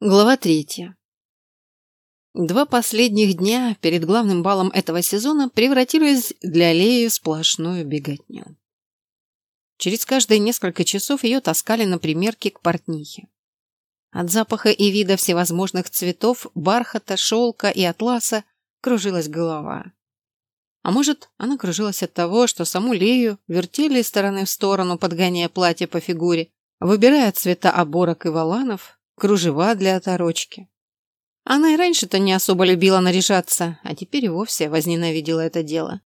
Глава третья. Два последних дня перед главным балом этого сезона превратились для Леи в сплошную беготню. Через каждые несколько часов ее таскали на примерки к портнихе. От запаха и вида всевозможных цветов, бархата, шелка и атласа кружилась голова. А может, она кружилась от того, что саму Лею вертели из стороны в сторону, подгоняя платье по фигуре, выбирая цвета оборок и валанов, кружева для оторочки. Она и раньше-то не особо любила наряжаться, а теперь и вовсе возненавидела это дело.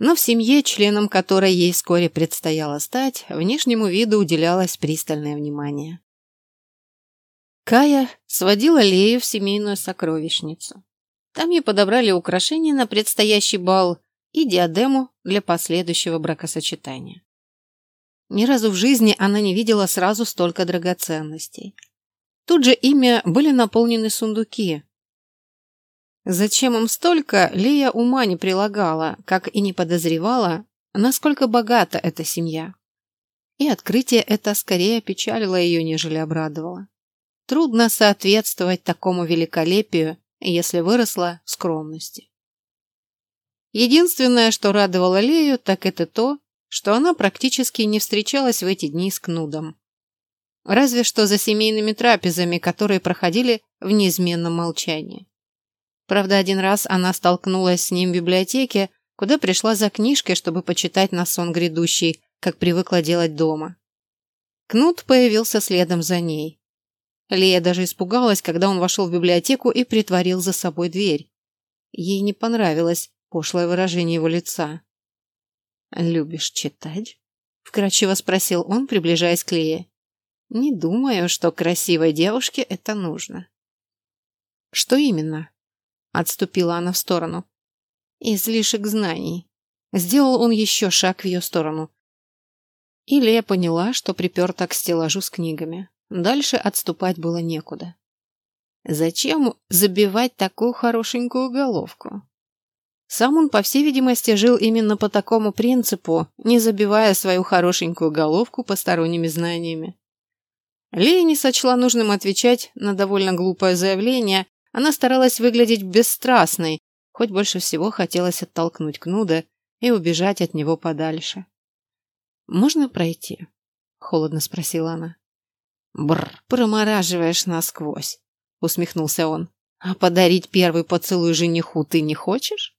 Но в семье, членом которой ей вскоре предстояло стать, внешнему виду уделялось пристальное внимание. Кая сводила Лею в семейную сокровищницу. Там ей подобрали украшения на предстоящий бал и диадему для последующего бракосочетания. Ни разу в жизни она не видела сразу столько драгоценностей. Тут же ими были наполнены сундуки. Зачем им столько, Лия ума не прилагала, как и не подозревала, насколько богата эта семья. И открытие это скорее печалило ее, нежели обрадовало. Трудно соответствовать такому великолепию, если выросла в скромности. Единственное, что радовало Лею, так это то, что она практически не встречалась в эти дни с Кнудом. Разве что за семейными трапезами, которые проходили в неизменном молчании. Правда, один раз она столкнулась с ним в библиотеке, куда пришла за книжкой, чтобы почитать на сон грядущий, как привыкла делать дома. Кнут появился следом за ней. Лея даже испугалась, когда он вошел в библиотеку и притворил за собой дверь. Ей не понравилось пошлое выражение его лица. «Любишь читать?» — вкратчиво спросил он, приближаясь к Лее. Не думаю, что красивой девушке это нужно. Что именно? Отступила она в сторону. Излишек знаний. Сделал он еще шаг в ее сторону. И Лея поняла, что приперта к стеллажу с книгами. Дальше отступать было некуда. Зачем забивать такую хорошенькую головку? Сам он, по всей видимости, жил именно по такому принципу, не забивая свою хорошенькую головку посторонними знаниями. Лея не сочла нужным отвечать на довольно глупое заявление. Она старалась выглядеть бесстрастной, хоть больше всего хотелось оттолкнуть Кнуда и убежать от него подальше. «Можно пройти?» — холодно спросила она. «Бррр, промораживаешь насквозь», — усмехнулся он. «А подарить первый поцелуй жениху ты не хочешь?»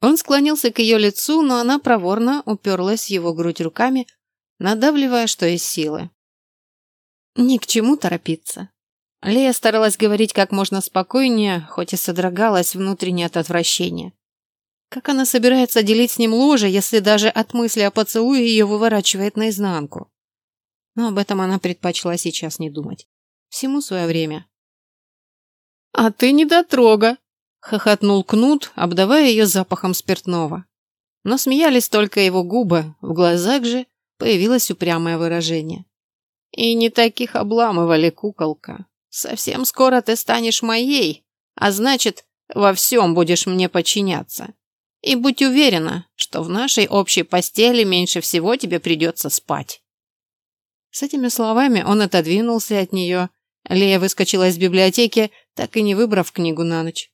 Он склонился к ее лицу, но она проворно уперлась в его грудь руками, надавливая, что из силы. Ни к чему торопиться. Лея старалась говорить как можно спокойнее, хоть и содрогалась внутренне от отвращения. Как она собирается делить с ним ложе, если даже от мысли о поцелуе ее выворачивает наизнанку? Но об этом она предпочла сейчас не думать. Всему свое время. «А ты не дотрога!» — хохотнул Кнут, обдавая ее запахом спиртного. Но смеялись только его губы, в глазах же появилось упрямое выражение. И не таких обламывали, куколка. Совсем скоро ты станешь моей, а значит, во всем будешь мне подчиняться. И будь уверена, что в нашей общей постели меньше всего тебе придется спать. С этими словами он отодвинулся от нее. Лея выскочила из библиотеки, так и не выбрав книгу на ночь.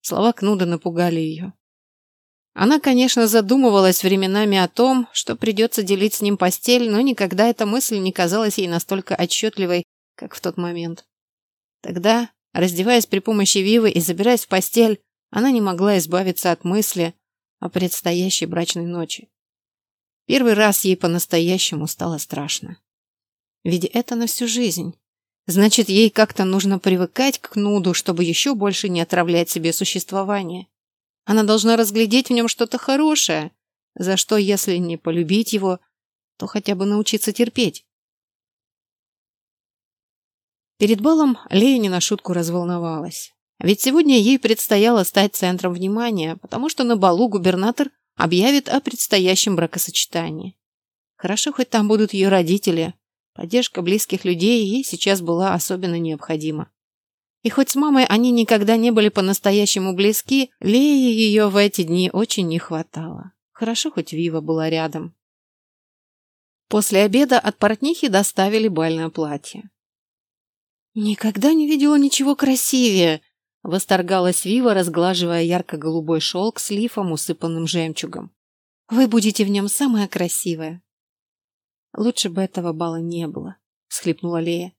Слова Кнуда напугали ее. Она, конечно, задумывалась временами о том, что придется делить с ним постель, но никогда эта мысль не казалась ей настолько отчетливой, как в тот момент. Тогда, раздеваясь при помощи Вивы и забираясь в постель, она не могла избавиться от мысли о предстоящей брачной ночи. Первый раз ей по-настоящему стало страшно. Ведь это на всю жизнь. Значит, ей как-то нужно привыкать к нуду, чтобы еще больше не отравлять себе существование. Она должна разглядеть в нем что-то хорошее, за что, если не полюбить его, то хотя бы научиться терпеть. Перед балом Лея не на шутку разволновалась. Ведь сегодня ей предстояло стать центром внимания, потому что на балу губернатор объявит о предстоящем бракосочетании. Хорошо, хоть там будут ее родители. Поддержка близких людей ей сейчас была особенно необходима. И хоть с мамой они никогда не были по-настоящему близки, Лее ее в эти дни очень не хватало. Хорошо, хоть Вива была рядом. После обеда от портнихи доставили бальное платье. «Никогда не видела ничего красивее!» — восторгалась Вива, разглаживая ярко-голубой шелк с лифом, усыпанным жемчугом. «Вы будете в нем самая красивая!» «Лучше бы этого бала не было», — схлипнула Лея.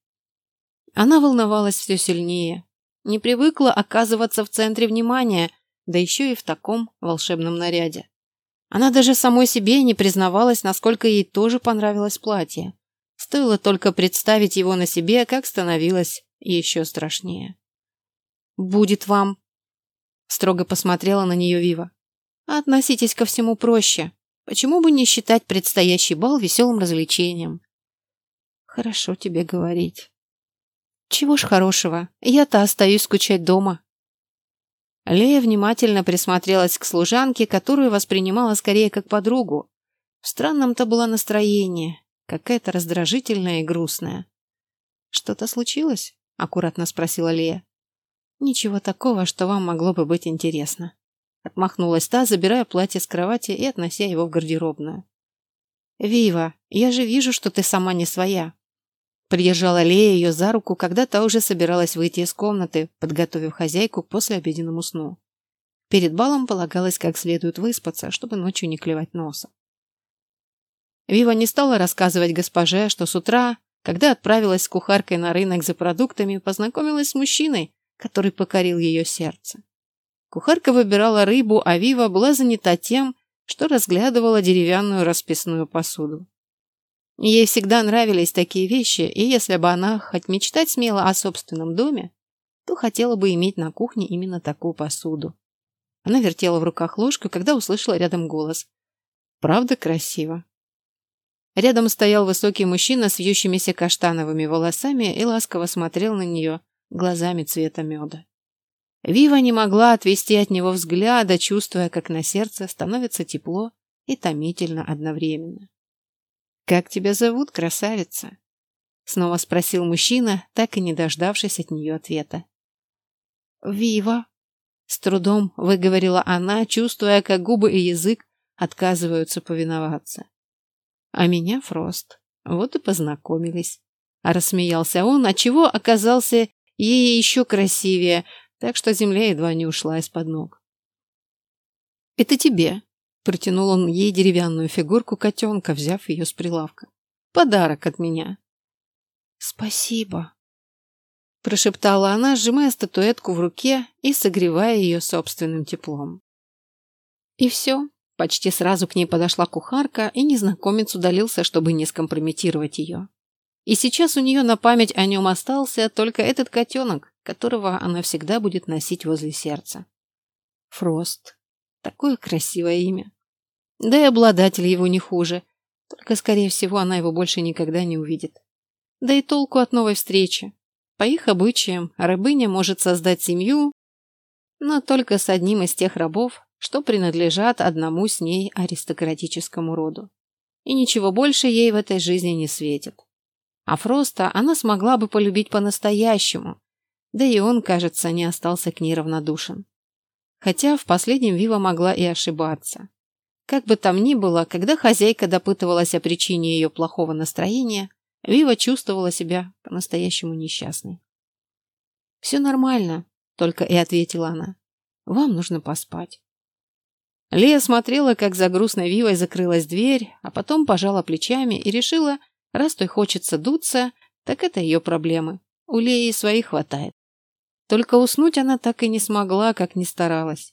Она волновалась все сильнее, не привыкла оказываться в центре внимания, да еще и в таком волшебном наряде. Она даже самой себе не признавалась, насколько ей тоже понравилось платье. Стоило только представить его на себе, как становилось еще страшнее. «Будет вам», — строго посмотрела на нее Вива. «Относитесь ко всему проще. Почему бы не считать предстоящий бал веселым развлечением?» «Хорошо тебе говорить». «Чего ж хорошего, я-то остаюсь скучать дома». Лея внимательно присмотрелась к служанке, которую воспринимала скорее как подругу. В странном-то было настроение, какая-то раздражительная и грустная. «Что-то случилось?» — аккуратно спросила Лея. «Ничего такого, что вам могло бы быть интересно». Отмахнулась та, забирая платье с кровати и относя его в гардеробную. «Вива, я же вижу, что ты сама не своя». Придержала Лея ее за руку, когда та уже собиралась выйти из комнаты, подготовив хозяйку к послеобеденному сну. Перед балом полагалось как следует выспаться, чтобы ночью не клевать носом. Вива не стала рассказывать госпоже, что с утра, когда отправилась с кухаркой на рынок за продуктами, познакомилась с мужчиной, который покорил ее сердце. Кухарка выбирала рыбу, а Вива была занята тем, что разглядывала деревянную расписную посуду. Ей всегда нравились такие вещи, и если бы она хоть мечтать смела о собственном доме, то хотела бы иметь на кухне именно такую посуду. Она вертела в руках ложку, когда услышала рядом голос. «Правда красиво?» Рядом стоял высокий мужчина с вьющимися каштановыми волосами и ласково смотрел на нее глазами цвета меда. Вива не могла отвести от него взгляда, чувствуя, как на сердце становится тепло и томительно одновременно. «Как тебя зовут, красавица?» Снова спросил мужчина, так и не дождавшись от нее ответа. «Вива!» С трудом выговорила она, чувствуя, как губы и язык отказываются повиноваться. А меня Фрост. Вот и познакомились. Рассмеялся он, отчего оказался ей еще красивее, так что земля едва не ушла из-под ног. «Это тебе», — протянул он ей деревянную фигурку котенка, взяв ее с прилавка. «Подарок от меня». «Спасибо», — прошептала она, сжимая статуэтку в руке и согревая ее собственным теплом. И все, Почти сразу к ней подошла кухарка, и незнакомец удалился, чтобы не скомпрометировать ее. И сейчас у нее на память о нем остался только этот котенок, которого она всегда будет носить возле сердца. Фрост. Такое красивое имя. Да и обладатель его не хуже. Только, скорее всего, она его больше никогда не увидит. Да и толку от новой встречи. По их обычаям, рабыня может создать семью, но только с одним из тех рабов, что принадлежат одному с ней аристократическому роду. И ничего больше ей в этой жизни не светит. А Фроста она смогла бы полюбить по-настоящему, да и он, кажется, не остался к ней равнодушен. Хотя в последнем Вива могла и ошибаться. Как бы там ни было, когда хозяйка допытывалась о причине ее плохого настроения, Вива чувствовала себя по-настоящему несчастной. «Все нормально», — только и ответила она. «Вам нужно поспать». Лея смотрела, как за грустной вивой закрылась дверь, а потом пожала плечами и решила, раз той хочется дуться, так это ее проблемы. У Леи своих хватает. Только уснуть она так и не смогла, как ни старалась.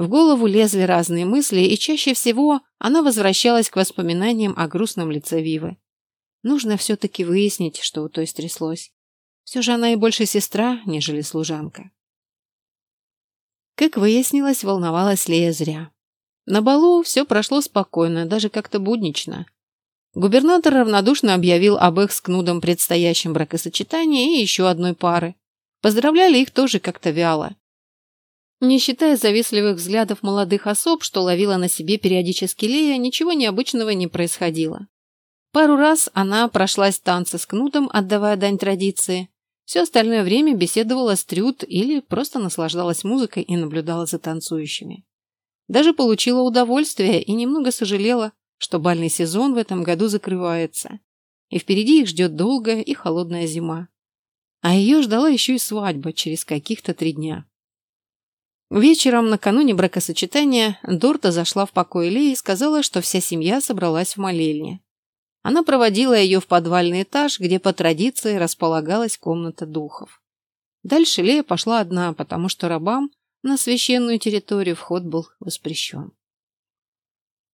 В голову лезли разные мысли, и чаще всего она возвращалась к воспоминаниям о грустном лице Вивы. Нужно все-таки выяснить, что у той стряслось. Все же она и больше сестра, нежели служанка. Как выяснилось, волновалась Лея зря. На балу все прошло спокойно, даже как-то буднично. Губернатор равнодушно объявил об их с Кнудом предстоящем бракосочетании и еще одной пары. Поздравляли их тоже как-то вяло. Не считая завистливых взглядов молодых особ, что ловила на себе периодически Лея, ничего необычного не происходило. Пару раз она прошлась танцы с Кнутом, отдавая дань традиции. Все остальное время беседовала с Трюд или просто наслаждалась музыкой и наблюдала за танцующими. Даже получила удовольствие и немного сожалела, что бальный сезон в этом году закрывается. И впереди их ждет долгая и холодная зима. а ее ждала еще и свадьба через каких-то три дня. Вечером, накануне бракосочетания, Дорта зашла в покой Леи и сказала, что вся семья собралась в молельне. Она проводила ее в подвальный этаж, где по традиции располагалась комната духов. Дальше Лея пошла одна, потому что рабам на священную территорию вход был воспрещен.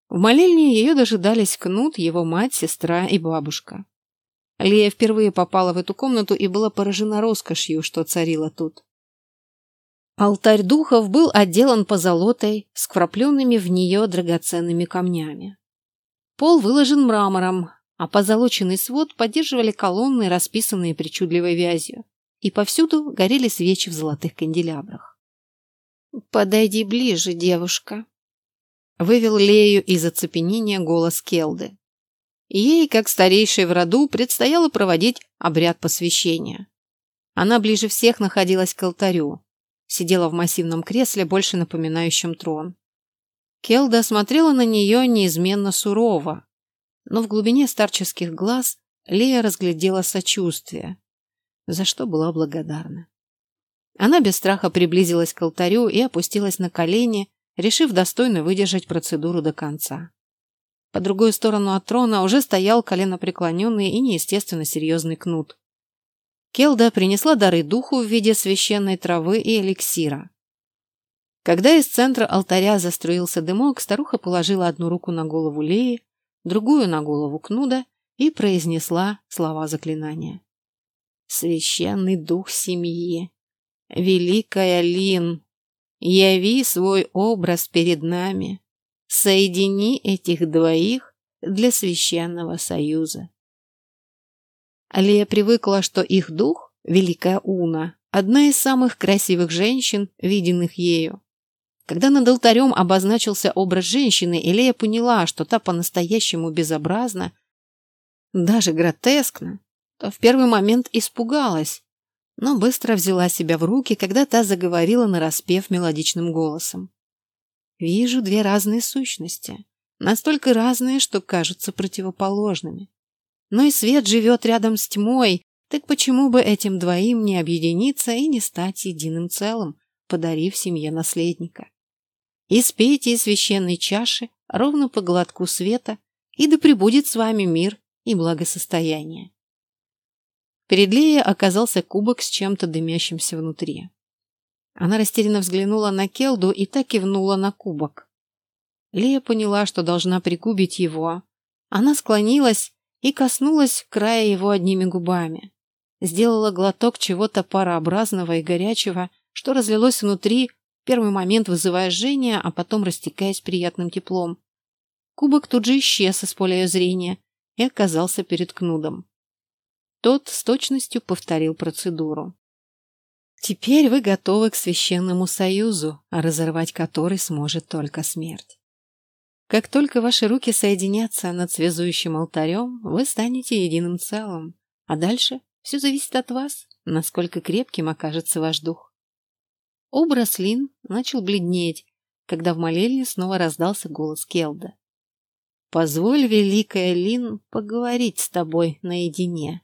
В молельне ее дожидались Кнут, его мать, сестра и бабушка. Лея впервые попала в эту комнату и была поражена роскошью, что царила тут. Алтарь духов был отделан позолотой с вкрапленными в нее драгоценными камнями. Пол выложен мрамором, а позолоченный свод поддерживали колонны, расписанные причудливой вязью, и повсюду горели свечи в золотых канделябрах. «Подойди ближе, девушка», — вывел Лею из оцепенения голос Келды. Ей, как старейшей в роду, предстояло проводить обряд посвящения. Она ближе всех находилась к алтарю, сидела в массивном кресле, больше напоминающем трон. Келда смотрела на нее неизменно сурово, но в глубине старческих глаз Лея разглядела сочувствие, за что была благодарна. Она без страха приблизилась к алтарю и опустилась на колени, решив достойно выдержать процедуру до конца. По другую сторону от трона уже стоял коленопреклоненный и неестественно серьезный кнут. Келда принесла дары духу в виде священной травы и эликсира. Когда из центра алтаря заструился дымок, старуха положила одну руку на голову Леи, другую на голову Кнуда и произнесла слова заклинания. «Священный дух семьи, великая Лин, яви свой образ перед нами, соедини этих двоих для священного союза». Алия привыкла, что их дух, Великая Уна, одна из самых красивых женщин, виденных ею. Когда над алтарем обозначился образ женщины, Элея поняла, что та по-настоящему безобразна, даже гротескна, то в первый момент испугалась, но быстро взяла себя в руки, когда та заговорила нараспев мелодичным голосом. «Вижу две разные сущности, настолько разные, что кажутся противоположными. Но и свет живет рядом с тьмой, так почему бы этим двоим не объединиться и не стать единым целым, подарив семье наследника? Испейте из священной чаши ровно по глотку света, и да пребудет с вами мир и благосостояние. Перед Леей оказался кубок с чем-то дымящимся внутри. Она растерянно взглянула на Келду и так кивнула на кубок. Лея поняла, что должна прикубить его. Она склонилась и коснулась края его одними губами. Сделала глоток чего-то парообразного и горячего, что разлилось внутри, первый момент вызывая жжение, а потом растекаясь приятным теплом. Кубок тут же исчез из поля ее зрения и оказался перед Кнудом. Тот с точностью повторил процедуру. Теперь вы готовы к священному союзу, а разорвать который сможет только смерть. Как только ваши руки соединятся над связующим алтарем, вы станете единым целым. А дальше все зависит от вас, насколько крепким окажется ваш дух. Образ Лин начал бледнеть, когда в молельне снова раздался голос Келда. «Позволь, великая Лин, поговорить с тобой наедине.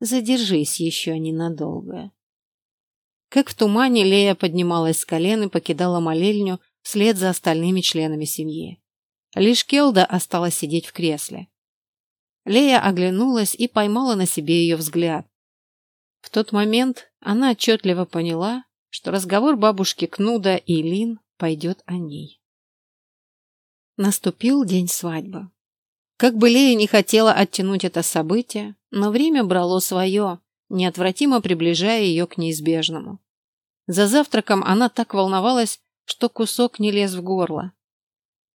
Задержись еще ненадолго». Как в тумане Лея поднималась с колен и покидала молельню вслед за остальными членами семьи. Лишь Келда осталась сидеть в кресле. Лея оглянулась и поймала на себе ее взгляд. В тот момент она отчетливо поняла, что разговор бабушки Кнуда и Лин пойдет о ней. Наступил день свадьбы. Как бы Лея не хотела оттянуть это событие, но время брало свое, неотвратимо приближая ее к неизбежному. За завтраком она так волновалась, что кусок не лез в горло.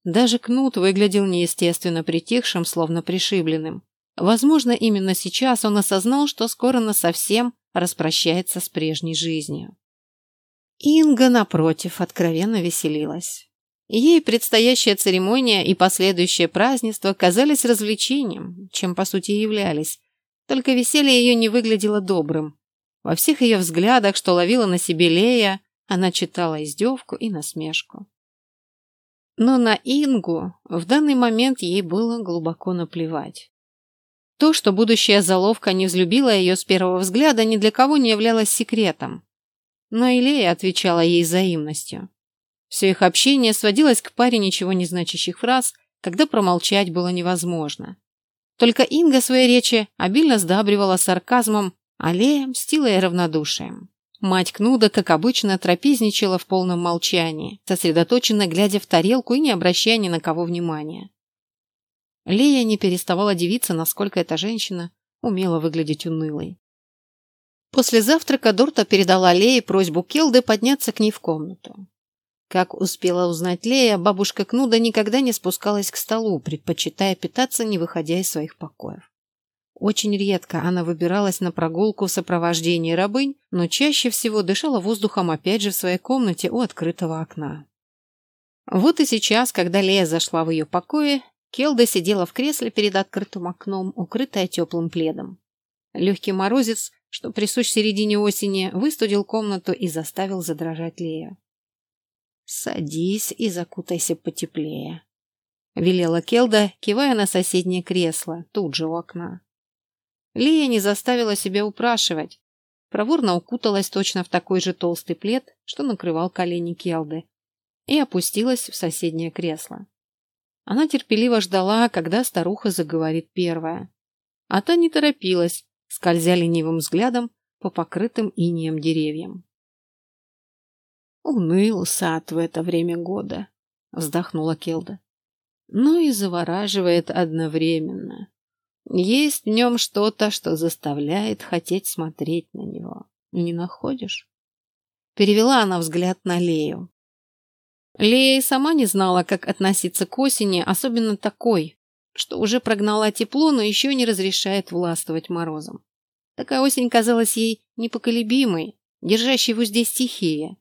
Даже Кнут выглядел неестественно притихшим, словно пришибленным. Возможно, именно сейчас он осознал, что скоро насовсем распрощается с прежней жизнью. Инга, напротив, откровенно веселилась. Ей предстоящая церемония и последующее празднество казались развлечением, чем по сути и являлись. Только веселье ее не выглядело добрым. Во всех ее взглядах, что ловила на себе Лея, она читала издевку и насмешку. Но на Ингу в данный момент ей было глубоко наплевать. То, что будущая заловка не взлюбила ее с первого взгляда, ни для кого не являлось секретом. Но Илея отвечала ей взаимностью. Все их общение сводилось к паре ничего не значащих фраз, когда промолчать было невозможно. Только Инга своей речи обильно сдабривала сарказмом, а Лея мстила и равнодушием. Мать Кнуда, как обычно, трапезничала в полном молчании, сосредоточенно глядя в тарелку и не обращая ни на кого внимания. Лея не переставала дивиться, насколько эта женщина умела выглядеть унылой. После завтрака Дорта передала Лее просьбу Келды подняться к ней в комнату. Как успела узнать Лея, бабушка Кнуда никогда не спускалась к столу, предпочитая питаться, не выходя из своих покоев. Очень редко она выбиралась на прогулку в сопровождении рабынь, но чаще всего дышала воздухом опять же в своей комнате у открытого окна. Вот и сейчас, когда Лея зашла в ее покое, Келда сидела в кресле перед открытым окном, укрытая теплым пледом. Легкий морозец, что присущ середине осени, выстудил комнату и заставил задрожать Лею. «Садись и закутайся потеплее», — велела Келда, кивая на соседнее кресло, тут же у окна. Лия не заставила себя упрашивать. Проворно укуталась точно в такой же толстый плед, что накрывал колени Келды, и опустилась в соседнее кресло. Она терпеливо ждала, когда старуха заговорит первая. А та не торопилась, скользя ленивым взглядом по покрытым инеем деревьям. «Уныл сад в это время года», — вздохнула Келда. «Но и завораживает одновременно. Есть в нем что-то, что заставляет хотеть смотреть на него. Не находишь?» Перевела она взгляд на Лею. Лея и сама не знала, как относиться к осени, особенно такой, что уже прогнала тепло, но еще не разрешает властвовать морозом. Такая осень казалась ей непоколебимой, держащей в узде стихии.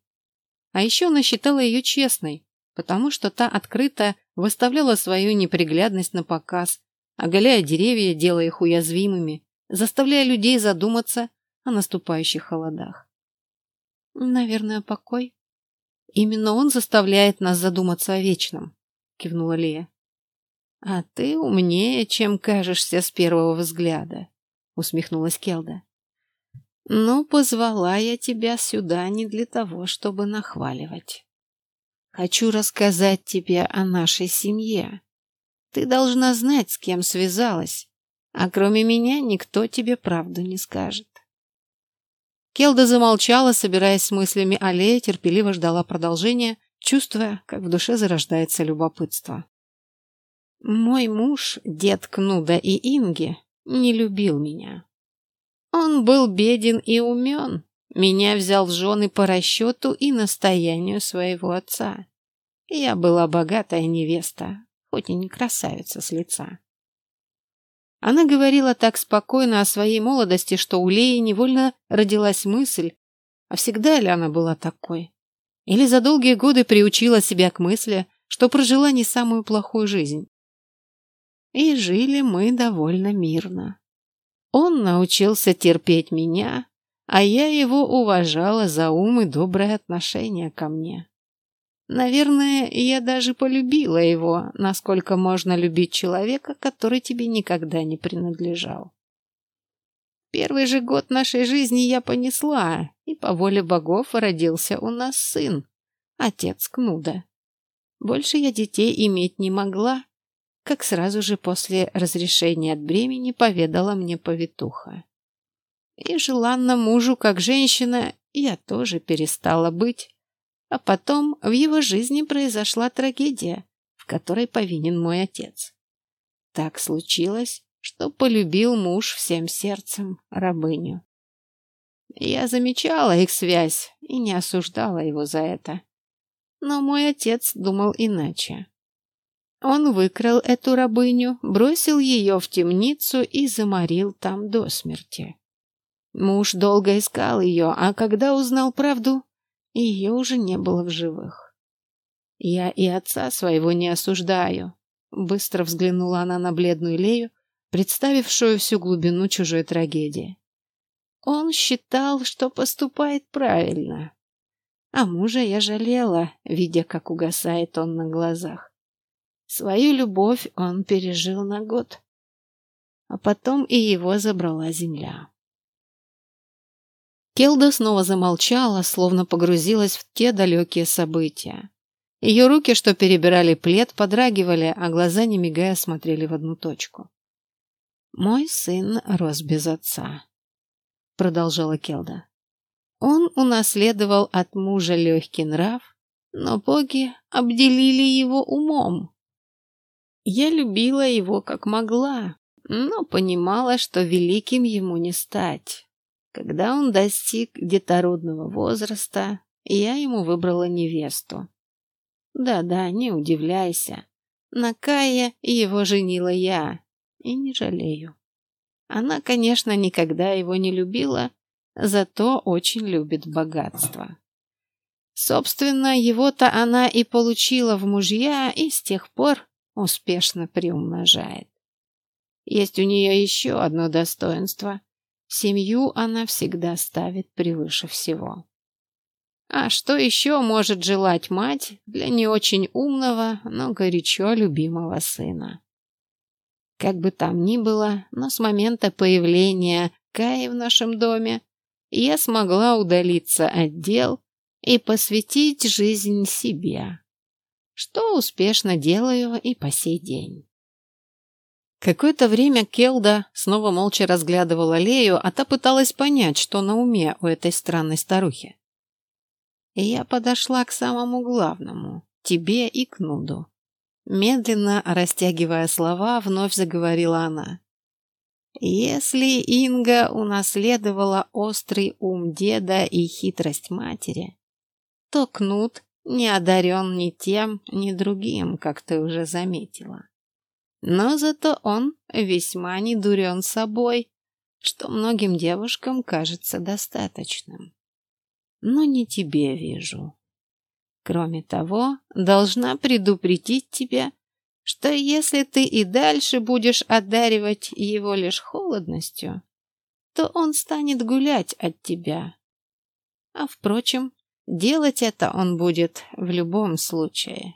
А еще она считала ее честной, потому что та открыто выставляла свою неприглядность на показ, оголяя деревья, делая их уязвимыми, заставляя людей задуматься о наступающих холодах. «Наверное, покой», Именно он заставляет нас задуматься о вечном, кивнула Лия. А ты умнее, чем кажешься с первого взгляда, усмехнулась Келда. Но позвала я тебя сюда не для того, чтобы нахваливать. Хочу рассказать тебе о нашей семье. Ты должна знать, с кем связалась, а кроме меня никто тебе правду не скажет. Келда замолчала, собираясь с мыслями, а Лея терпеливо ждала продолжения, чувствуя, как в душе зарождается любопытство. Мой муж, дед Кнуда и Инги, не любил меня. Он был беден и умен. Меня взял в жены по расчету и настоянию своего отца. Я была богатая невеста, хоть и не красавица с лица. Она говорила так спокойно о своей молодости, что у Леи невольно родилась мысль, а всегда ли она была такой? Или за долгие годы приучила себя к мысли, что прожила не самую плохую жизнь? И жили мы довольно мирно. Он научился терпеть меня, а я его уважала за ум и доброе отношение ко мне. Наверное, я даже полюбила его, насколько можно любить человека, который тебе никогда не принадлежал. Первый же год нашей жизни я понесла, и по воле богов родился у нас сын, отец Кнуда. Больше я детей иметь не могла, как сразу же после разрешения от бремени поведала мне повитуха. И желанно мужу, как женщина, я тоже перестала быть, а потом в его жизни произошла трагедия, в которой повинен мой отец. Так случилось, что полюбил муж всем сердцем рабыню. Я замечала их связь и не осуждала его за это. Но мой отец думал иначе. Он выкрал эту рабыню, бросил ее в темницу и заморил там до смерти. Муж долго искал ее, а когда узнал правду, ее уже не было в живых. Я и отца своего не осуждаю. Быстро взглянула она на бледную Лею, представившую всю глубину чужой трагедии. Он считал, что поступает правильно. А мужа я жалела, видя, как угасает он на глазах. Свою любовь он пережил на год. а потом и его забрала земля. Келда снова замолчала, словно погрузилась в те далекие события. Ее руки, что перебирали плед, подрагивали, а глаза, не мигая, смотрели в одну точку. «Мой сын рос без отца», — продолжала Келда. «Он унаследовал от мужа легкий нрав, но боги обделили его умом. Я любила его как могла, но понимала, что великим ему не стать. Когда он достиг детородного возраста, я ему выбрала невесту. Да-да, не удивляйся. На Кае его женила я, и не жалею. Она, конечно, никогда его не любила, зато очень любит богатство. Собственно, его-то она и получила в мужья, и с тех пор успешно приумножает. Есть у нее еще одно достоинство. Семью она всегда ставит превыше всего. А что еще может желать мать для не очень умного, но горячо любимого сына? Как бы там ни было, но с момента появления Каи в нашем доме я смогла удалиться от дел и посвятить жизнь себе, что успешно делаю и по сей день. Какое-то время Келда снова молча разглядывала Лею, а та пыталась понять, что на уме у этой странной старухи. И я подошла к самому главному — тебе и Кнуду. Медленно растягивая слова, вновь заговорила она. Если Инга унаследовала острый ум деда и хитрость матери, то Кнут не одарен ни тем, ни другим, как ты уже заметила. Но зато он весьма не дурен собой, что многим девушкам кажется достаточным. Но не тебе вижу. Кроме того, должна предупредить тебя, что если ты и дальше будешь одаривать его лишь холодностью, то он станет гулять от тебя. А впрочем, делать это он будет в любом случае.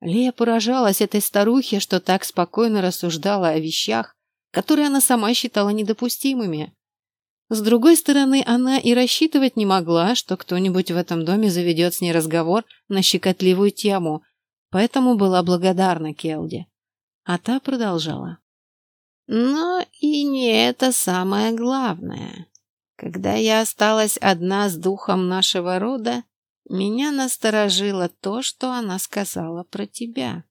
Лея поражалась этой старухе, что так спокойно рассуждала о вещах, которые она сама считала недопустимыми. С другой стороны, она и рассчитывать не могла, что кто-нибудь в этом доме заведет с ней разговор на щекотливую тему, поэтому была благодарна Келде. А та продолжала. Но и не это самое главное. Когда я осталась одна с духом нашего рода, меня насторожило то, что она сказала про тебя.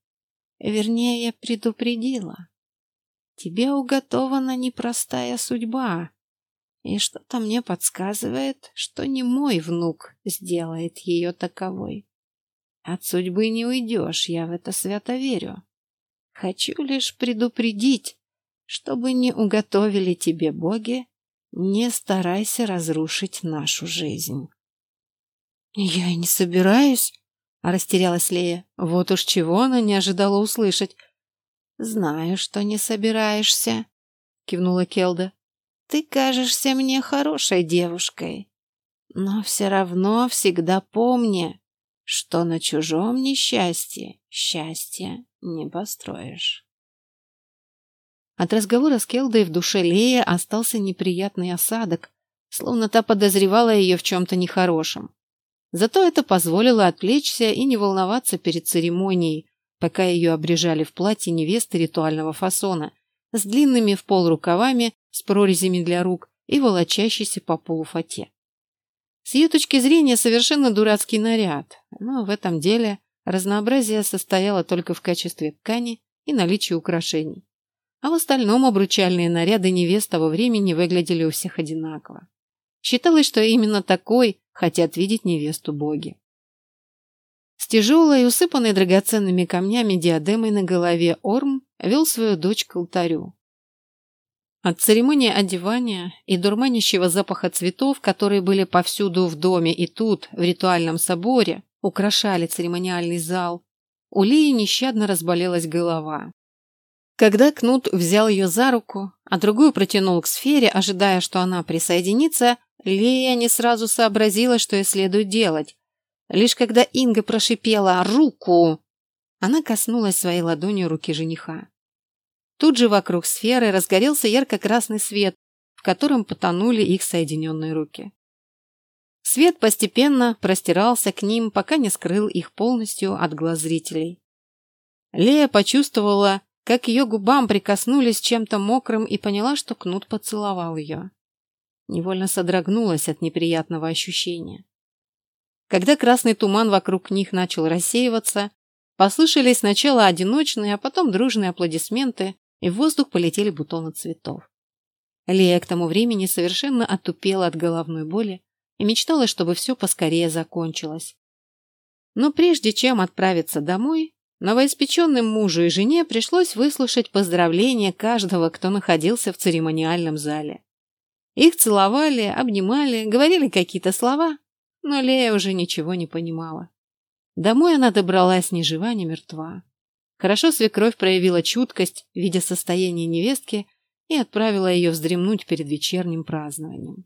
Вернее, предупредила. Тебе уготована непростая судьба. И что-то мне подсказывает, что не мой внук сделает ее таковой. От судьбы не уйдешь, я в это свято верю. Хочу лишь предупредить, чтобы не уготовили тебе боги, не старайся разрушить нашу жизнь. «Я и не собираюсь», — растерялась Лея. Вот уж чего она не ожидала услышать. «Знаю, что не собираешься», — кивнула Келда. «Ты кажешься мне хорошей девушкой, но все равно всегда помни, что на чужом несчастье счастье не построишь». От разговора с Келдой в душе Лея остался неприятный осадок, словно та подозревала ее в чем-то нехорошем. Зато это позволило отвлечься и не волноваться перед церемонией, пока ее обрежали в платье невесты ритуального фасона, с длинными в пол рукавами, с прорезями для рук и волочащейся по полу фате. С ее точки зрения совершенно дурацкий наряд, но в этом деле разнообразие состояло только в качестве ткани и наличии украшений. А в остальном обручальные наряды невест того времени выглядели у всех одинаково. Считалось, что именно такой хотят видеть невесту боги. С тяжелой, усыпанной драгоценными камнями диадемой на голове Орм вел свою дочь к алтарю. От церемонии одевания и дурманящего запаха цветов, которые были повсюду в доме и тут, в ритуальном соборе, украшали церемониальный зал, у Лии нещадно разболелась голова. Когда Кнут взял ее за руку, а другую протянул к сфере, ожидая, что она присоединится, Лея не сразу сообразила, что ей следует делать. Лишь когда Инга прошипела «Руку!», она коснулась своей ладонью руки жениха. Тут же вокруг сферы разгорелся ярко-красный свет, в котором потонули их соединенные руки. Свет постепенно простирался к ним, пока не скрыл их полностью от глаз зрителей. Лея почувствовала, как ее губам прикоснулись чем-то мокрым и поняла, что Кнут поцеловал ее. Невольно содрогнулась от неприятного ощущения. Когда красный туман вокруг них начал рассеиваться, послышались сначала одиночные, а потом дружные аплодисменты, и в воздух полетели бутоны цветов. Лея к тому времени совершенно отупела от головной боли и мечтала, чтобы все поскорее закончилось. Но прежде чем отправиться домой, Новоиспеченным мужу и жене пришлось выслушать поздравления каждого, кто находился в церемониальном зале. Их целовали, обнимали, говорили какие-то слова, но Лея уже ничего не понимала. Домой она добралась ни жива, ни мертва. Хорошо свекровь проявила чуткость, видя состояние невестки, и отправила ее вздремнуть перед вечерним празднованием.